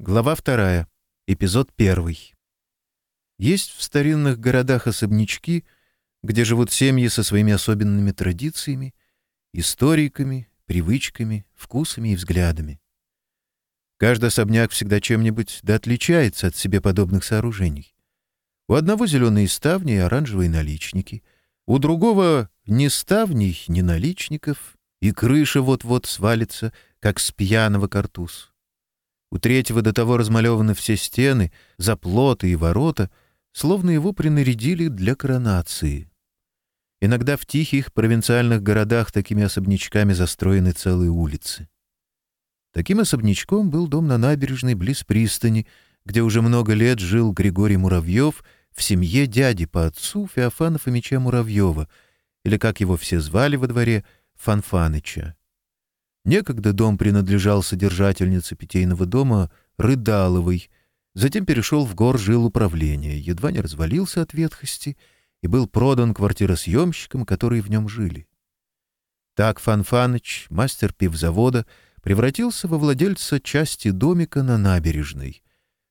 Глава вторая. Эпизод первый. Есть в старинных городах особнячки, где живут семьи со своими особенными традициями, историками, привычками, вкусами и взглядами. Каждый особняк всегда чем-нибудь да отличается от себе подобных сооружений. У одного зеленые ставни и оранжевые наличники, у другого ни ставней, ни наличников, и крыша вот-вот свалится, как с пьяного картуз. У третьего до того размалеваны все стены, заплоты и ворота, словно его принарядили для коронации. Иногда в тихих провинциальных городах такими особнячками застроены целые улицы. Таким особнячком был дом на набережной близ пристани, где уже много лет жил Григорий Муравьев в семье дяди по отцу Феофана Фомича Муравьева, или, как его все звали во дворе, Фанфаныча. Некогда дом принадлежал содержательнице питейного дома Рыдаловой, затем перешел в гор жил управление, едва не развалился от ветхости и был продан квартиросъемщикам, которые в нем жили. Так Фанфаныч, мастер пивзавода, превратился во владельца части домика на набережной.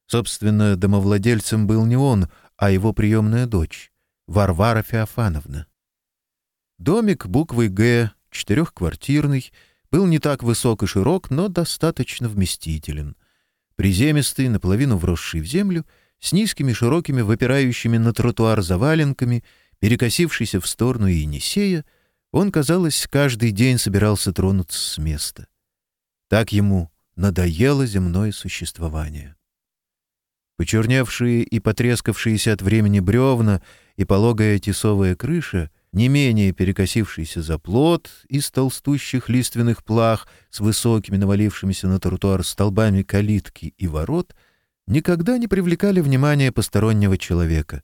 Собственно, домовладельцем был не он, а его приемная дочь, Варвара Феофановна. Домик буквы «Г», четырехквартирный, был не так высок и широк, но достаточно вместителен. Приземистый, наполовину вросший в землю, с низкими широкими, выпирающими на тротуар заваленками, перекосившийся в сторону Енисея, он, казалось, каждый день собирался тронуться с места. Так ему надоело земное существование. Почерневшие и потрескавшиеся от времени бревна и пологая тесовая крыша — не менее перекосившийся заплот из толстущих лиственных плах с высокими навалившимися на тротуар столбами калитки и ворот, никогда не привлекали внимания постороннего человека.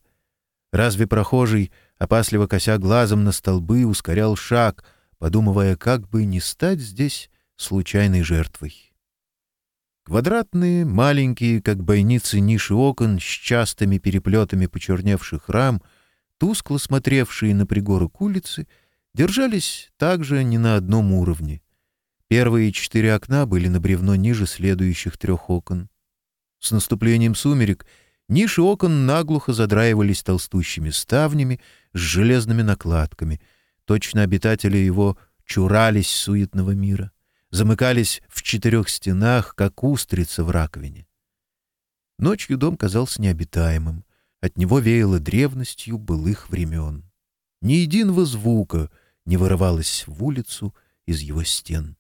Разве прохожий, опасливо кося глазом на столбы, ускорял шаг, подумывая, как бы не стать здесь случайной жертвой? Квадратные, маленькие, как бойницы ниши окон с частыми переплетами почерневших рам — тускло смотревшие на пригоры улицы, держались также не на одном уровне. Первые четыре окна были на бревно ниже следующих трех окон. С наступлением сумерек ниши окон наглухо задраивались толстущими ставнями с железными накладками. Точно обитатели его чурались суетного мира, замыкались в четырех стенах, как устрица в раковине. Ночью дом казался необитаемым. От него веяло древностью былых времен. Ни единого звука не вырывалось в улицу из его стен.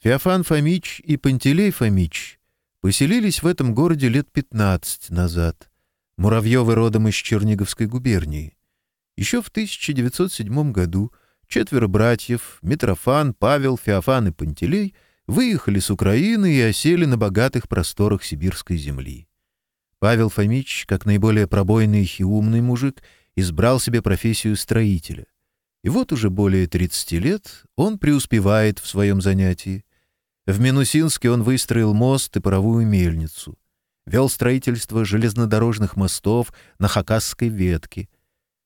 Феофан Фомич и Пантелей Фомич поселились в этом городе лет пятнадцать назад. Муравьевы родом из Черниговской губернии. Еще в 1907 году четверо братьев, Митрофан, Павел, Феофан и Пантелей, выехали с Украины и осели на Павел Фомич, как наиболее пробойный и умный мужик, избрал себе профессию строителя. И вот уже более 30 лет он преуспевает в своем занятии. В Минусинске он выстроил мост и паровую мельницу. Вел строительство железнодорожных мостов на Хакасской ветке.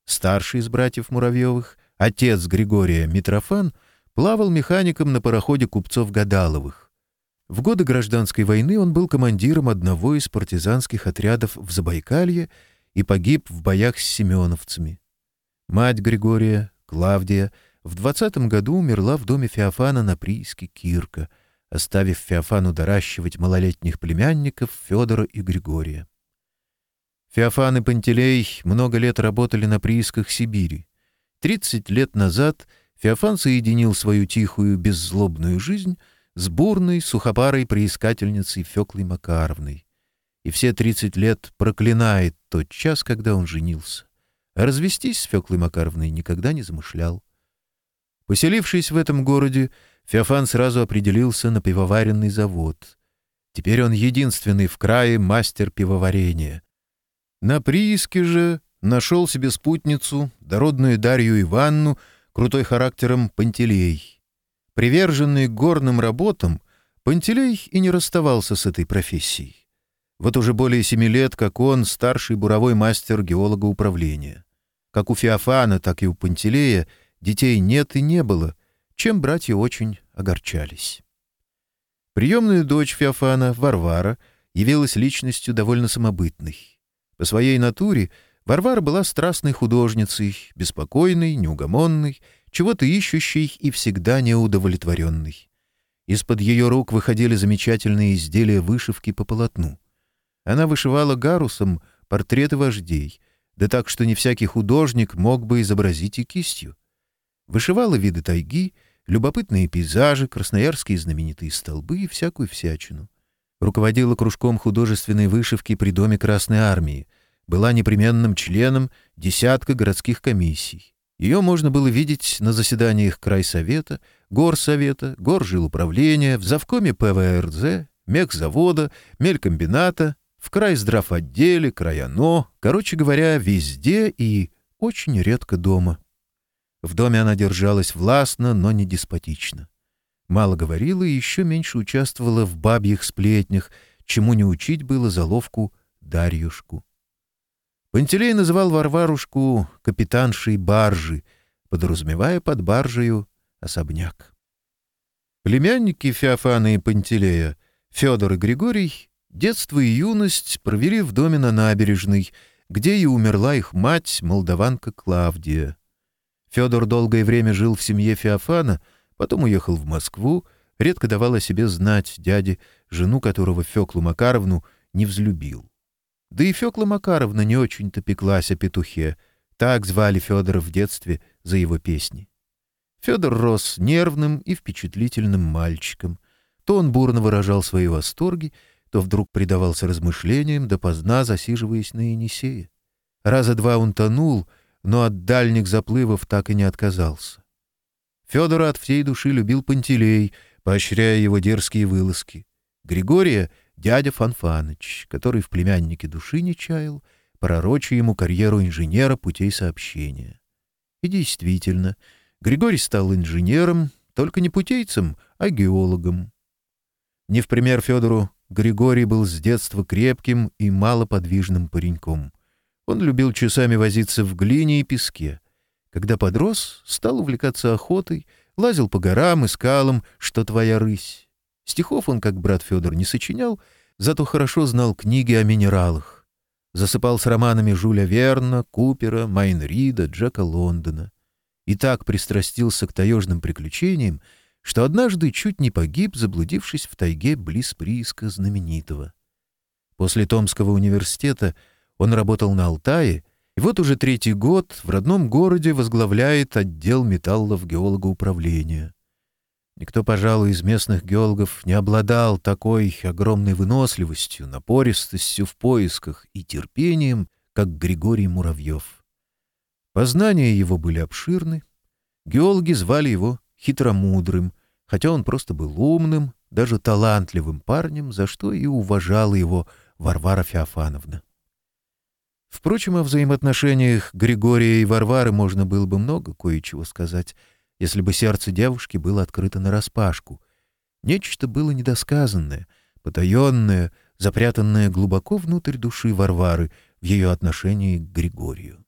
Старший из братьев Муравьевых, отец Григория Митрофан, плавал механиком на пароходе купцов Гадаловых. В годы гражданской войны он был командиром одного из партизанских отрядов в Забайкалье и погиб в боях с семеновцами. Мать Григория, Клавдия, в двадцатом году умерла в доме Феофана на прииске Кирка, оставив Феофану доращивать малолетних племянников Федора и Григория. Феофан и Пантелей много лет работали на приисках Сибири. 30 лет назад Феофан соединил свою тихую, беззлобную жизнь — с бурной, сухопарой приискательницей Феклой Макаровной. И все тридцать лет проклинает тот час, когда он женился. А развестись с Феклой Макаровной никогда не замышлял. Поселившись в этом городе, Феофан сразу определился на пивоваренный завод. Теперь он единственный в крае мастер пивоварения. На прииске же нашел себе спутницу, дородную Дарью Иванну, крутой характером Пантелей — Приверженный горным работам, Пантелей и не расставался с этой профессией. Вот уже более семи лет, как он старший буровой мастер геолога управления. Как у Феофана, так и у Пантелея детей нет и не было, чем братья очень огорчались. Приемная дочь Феофана, Варвара, явилась личностью довольно самобытной. По своей натуре Варвара была страстной художницей, беспокойной, неугомонной, чего-то ищущий и всегда неудовлетворенный. Из-под ее рук выходили замечательные изделия вышивки по полотну. Она вышивала гарусом портреты вождей, да так, что не всякий художник мог бы изобразить и кистью. Вышивала виды тайги, любопытные пейзажи, красноярские знаменитые столбы и всякую всячину. Руководила кружком художественной вышивки при Доме Красной Армии, была непременным членом десятка городских комиссий. Ее можно было видеть на заседаниях Крайсовета, Горсовета, Горжилуправления, в завкоме ПВРЗ, мехзавода, мелькомбината, в крайздравотделе, краяно, короче говоря, везде и очень редко дома. В доме она держалась властно, но не деспотично. Мало говорила и еще меньше участвовала в бабьих сплетнях, чему не учить было заловку Дарьюшку. Пантелей называл Варварушку капитаншей баржи, подразумевая под баржею особняк. Племянники Феофана и Пантелея, Федор и Григорий, детство и юность провели в доме на набережной, где и умерла их мать, молдаванка Клавдия. Федор долгое время жил в семье Феофана, потом уехал в Москву, редко давал о себе знать дяде, жену которого Феклу Макаровну не взлюбил. Да и Фёкла Макаровна не очень-то пеклась о петухе. Так звали Фёдора в детстве за его песни. Фёдор рос нервным и впечатлительным мальчиком. То он бурно выражал свои восторги, то вдруг предавался размышлениям, допоздна засиживаясь на Енисее. Раза два он тонул, но от дальних заплывов так и не отказался. Фёдора от всей души любил Пантелей, поощряя его дерзкие вылазки. Григория дядя Фанфаныч, который в племяннике души не чаял, пророча ему карьеру инженера путей сообщения. И действительно, Григорий стал инженером, только не путейцем, а геологом. Не в пример Федору, Григорий был с детства крепким и малоподвижным пареньком. Он любил часами возиться в глине и песке. Когда подрос, стал увлекаться охотой, лазил по горам и скалам, что твоя рысь. Стихов он, как брат Федор, не сочинял, зато хорошо знал книги о минералах. Засыпал с романами Жюля Верна, Купера, Майнрида, Джека Лондона. И так пристрастился к таежным приключениям, что однажды чуть не погиб, заблудившись в тайге близ прииска знаменитого. После Томского университета он работал на Алтае, и вот уже третий год в родном городе возглавляет отдел металлов управления. Никто, пожалуй, из местных геологов не обладал такой огромной выносливостью, напористостью в поисках и терпением, как Григорий Муравьев. Познания его были обширны. Геологи звали его хитромудрым, хотя он просто был умным, даже талантливым парнем, за что и уважала его Варвара Феофановна. Впрочем, о взаимоотношениях Григория и Варвары можно было бы много кое-чего сказать — если бы сердце девушки было открыто нараспашку. Нечто было недосказанное, потаенное, запрятанное глубоко внутрь души Варвары в ее отношении к Григорию.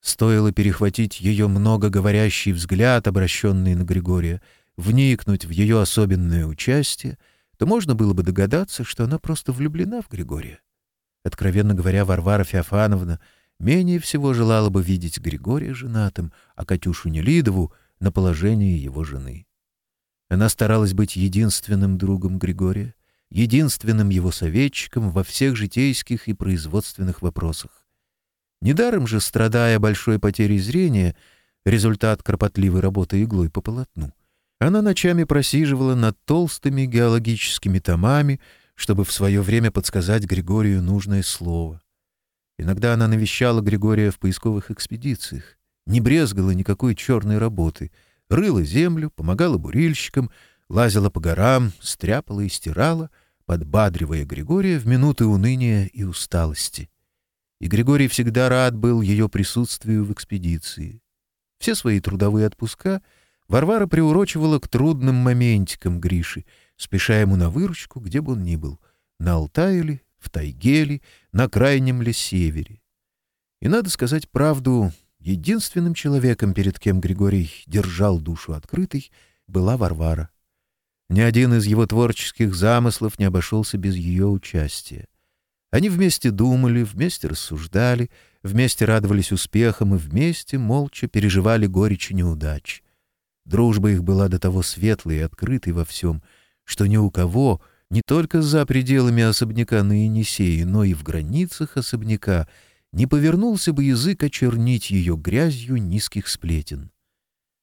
Стоило перехватить ее многоговорящий взгляд, обращенный на Григория, вникнуть в ее особенное участие, то можно было бы догадаться, что она просто влюблена в Григория. Откровенно говоря, Варвара Феофановна менее всего желала бы видеть Григория женатым, а Катюшу Нелидову — на положение его жены. Она старалась быть единственным другом Григория, единственным его советчиком во всех житейских и производственных вопросах. Недаром же, страдая большой потерей зрения, результат кропотливой работы иглой по полотну, она ночами просиживала над толстыми геологическими томами, чтобы в свое время подсказать Григорию нужное слово. Иногда она навещала Григория в поисковых экспедициях не брезгала никакой черной работы, рыла землю, помогала бурильщикам, лазила по горам, стряпала и стирала, подбадривая Григория в минуты уныния и усталости. И Григорий всегда рад был ее присутствию в экспедиции. Все свои трудовые отпуска Варвара приурочивала к трудным моментикам Гриши, спеша ему на выручку, где бы он ни был — на Алтае ли, в тайге ли, на крайнем ли севере. И надо сказать правду, единственным человеком, перед кем Григорий держал душу открытой, была Варвара. Ни один из его творческих замыслов не обошелся без ее участия. Они вместе думали, вместе рассуждали, вместе радовались успехам и вместе молча переживали горечь и неудач. Дружба их была до того светлой и открытой во всем, что ни у кого, не только за пределами особняка на Енисее, но и в границах особняка, не повернулся бы язык очернить ее грязью низких сплетен.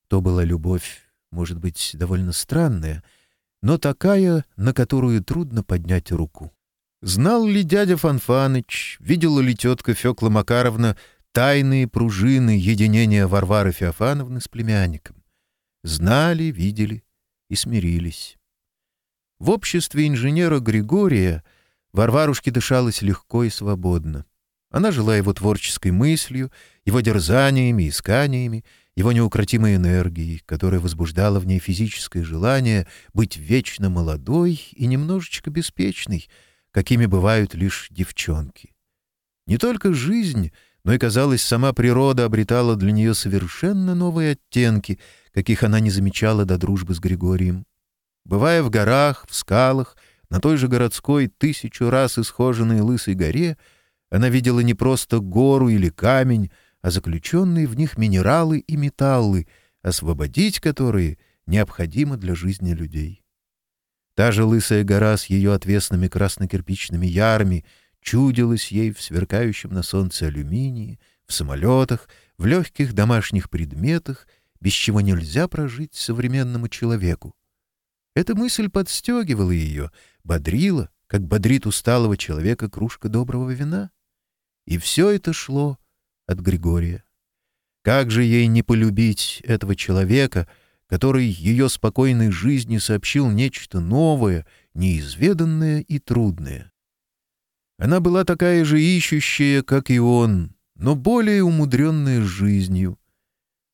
То была любовь, может быть, довольно странная, но такая, на которую трудно поднять руку. Знал ли дядя Фанфаныч, видела ли тетка Фекла Макаровна тайные пружины единения Варвары Феофановны с племянником? Знали, видели и смирились. В обществе инженера Григория Варварушке дышалось легко и свободно. Она жила его творческой мыслью, его дерзаниями, исканиями, его неукротимой энергией, которая возбуждала в ней физическое желание быть вечно молодой и немножечко беспечной, какими бывают лишь девчонки. Не только жизнь, но и, казалось, сама природа обретала для нее совершенно новые оттенки, каких она не замечала до дружбы с Григорием. Бывая в горах, в скалах, на той же городской тысячу раз исхоженной лысой горе — она видела не просто гору или камень, а заключенные в них минералы и металлы, освободить которые необходимо для жизни людей. Та же лысая гора с ее отвесными красно-кирпичными ярами чудилась ей в сверкающем на солнце алюминии, в самолетах, в легких домашних предметах, без чего нельзя прожить современному человеку. Эта мысль подстегивала ее, бодрила, как бодрит усталого человека кружка доброго вина. И все это шло от Григория. Как же ей не полюбить этого человека, который ее спокойной жизни сообщил нечто новое, неизведанное и трудное? Она была такая же ищущая, как и он, но более умудренная жизнью.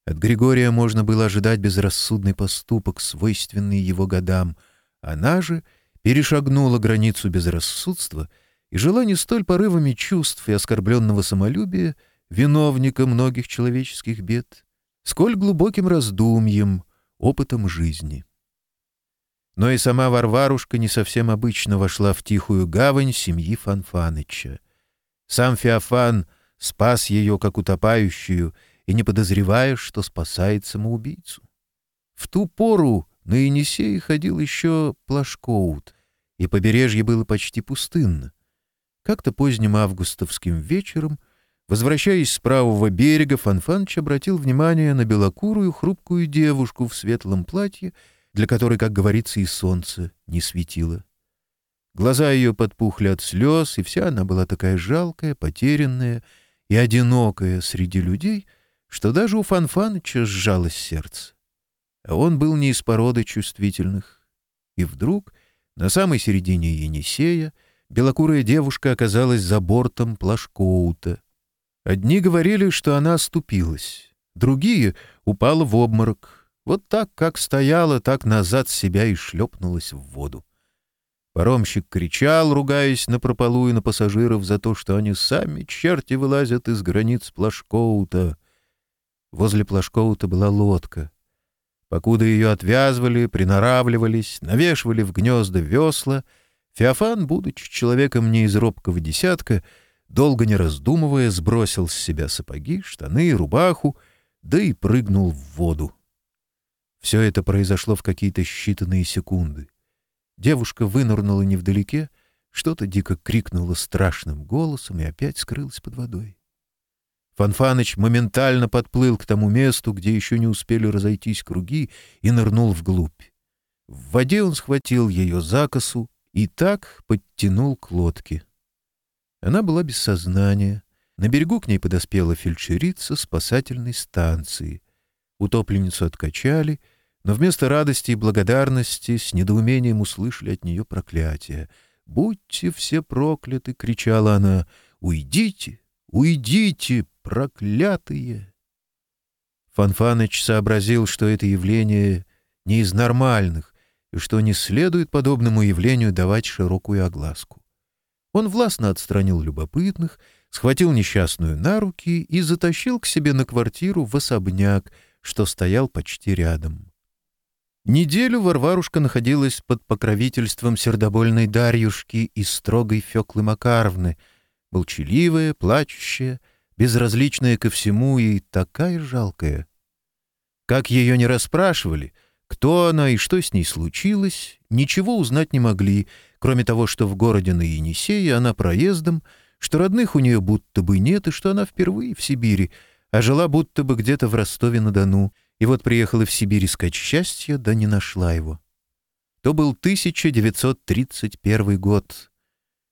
От Григория можно было ожидать безрассудный поступок, свойственный его годам. Она же перешагнула границу безрассудства — и желание столь порывами чувств и оскорбленного самолюбия виновника многих человеческих бед, сколь глубоким раздумьем, опытом жизни. Но и сама Варварушка не совсем обычно вошла в тихую гавань семьи Фанфаныча. Сам Феофан спас ее, как утопающую, и не подозревая, что спасает самоубийцу. В ту пору на Енисей ходил еще Плашкоут, и побережье было почти пустынно. Как-то поздним августовским вечером, возвращаясь с правого берега, Фанфанч обратил внимание на белокурую хрупкую девушку в светлом платье, для которой, как говорится, и солнце не светило. Глаза ее подпухли от слез, и вся она была такая жалкая, потерянная и одинокая среди людей, что даже у Фанфаныча сжалось сердце. А он был не из породы чувствительных. И вдруг, на самой середине Енисея, — белокурая девушка оказалась за бортом плашкоута. Одни говорили, что она оступилась, другие — упала в обморок. Вот так, как стояла, так назад себя и шлепнулась в воду. Паромщик кричал, ругаясь на прополу и на пассажиров за то, что они сами черти вылазят из границ плашкоута. Возле плашкоута была лодка — Покуда ее отвязывали, приноравливались, навешивали в гнезда весла — Феофан, будучи человеком не из робкого десятка, долго не раздумывая, сбросил с себя сапоги, штаны, и рубаху, да и прыгнул в воду. Все это произошло в какие-то считанные секунды. Девушка вынырнула невдалеке, что-то дико крикнула страшным голосом и опять скрылась под водой. Фанфаныч моментально подплыл к тому месту, где еще не успели разойтись круги, и нырнул вглубь. В воде он схватил ее за косу, и так подтянул к лодке. Она была без сознания. На берегу к ней подоспела фельдшерица спасательной станции. Утопленницу откачали, но вместо радости и благодарности с недоумением услышали от нее проклятие. «Будьте все прокляты!» — кричала она. «Уйдите! Уйдите, проклятые!» Фанфаныч сообразил, что это явление не из нормальных, и что не следует подобному явлению давать широкую огласку. Он властно отстранил любопытных, схватил несчастную на руки и затащил к себе на квартиру в особняк, что стоял почти рядом. Неделю Варварушка находилась под покровительством сердобольной Дарьюшки и строгой Фёклы Макаровны, молчаливая, плачущая, безразличная ко всему и такая жалкая. Как ее не расспрашивали — кто она и что с ней случилось, ничего узнать не могли, кроме того, что в городе на Енисее она проездом, что родных у нее будто бы нет и что она впервые в Сибири, а жила будто бы где-то в Ростове-на-Дону, и вот приехала в Сибирь искать счастья, да не нашла его. То был 1931 год.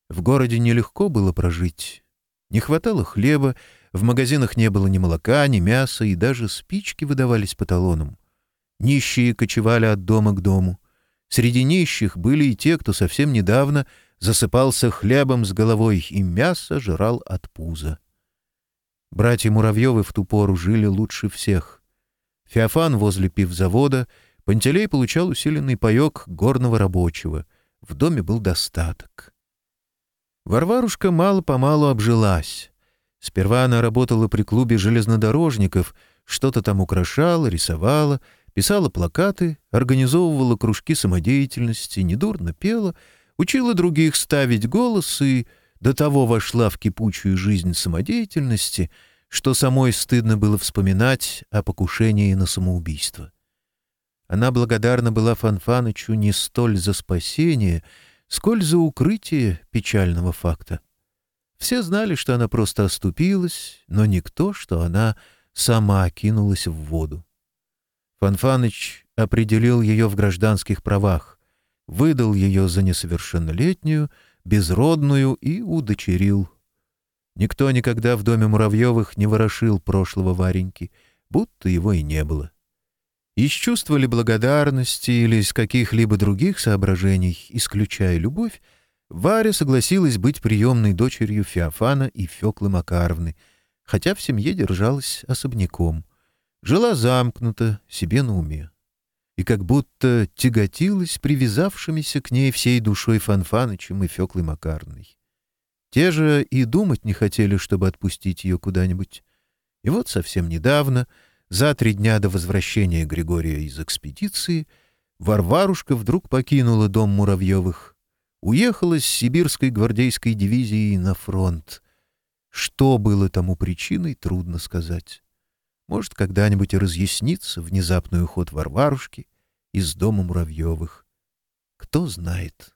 В городе нелегко было прожить. Не хватало хлеба, в магазинах не было ни молока, ни мяса, и даже спички выдавались по талонам. Нищие кочевали от дома к дому. Среди нищих были и те, кто совсем недавно засыпался хлебом с головой и мясо жрал от пуза. Братья Муравьевы в ту пору жили лучше всех. Феофан возле пивзавода, Пантелей получал усиленный паёк горного рабочего. В доме был достаток. Варварушка мало-помалу обжилась. Сперва она работала при клубе железнодорожников, что-то там украшала, рисовала — писала плакаты, организовывала кружки самодеятельности, недурно пела, учила других ставить голос и до того вошла в кипучую жизнь самодеятельности, что самой стыдно было вспоминать о покушении на самоубийство. Она благодарна была Фанфанычу не столь за спасение, сколь за укрытие печального факта. Все знали, что она просто оступилась, но никто, что она сама кинулась в воду. Фанфаныч определил ее в гражданских правах, выдал ее за несовершеннолетнюю, безродную и удочерил. Никто никогда в доме Муравьевых не ворошил прошлого Вареньки, будто его и не было. Из чувства ли благодарности или из каких-либо других соображений, исключая любовь, Варя согласилась быть приемной дочерью Феофана и Феклы Макаровны, хотя в семье держалась особняком — Жила замкнута, себе на уме. И как будто тяготилась привязавшимися к ней всей душой Фанфанычем и Феклой Макарной. Те же и думать не хотели, чтобы отпустить ее куда-нибудь. И вот совсем недавно, за три дня до возвращения Григория из экспедиции, Варварушка вдруг покинула дом Муравьевых, уехала с сибирской гвардейской дивизией на фронт. Что было тому причиной, трудно сказать. Может, когда-нибудь и разъяснится внезапный уход Варварушки из дома Муравьевых. Кто знает.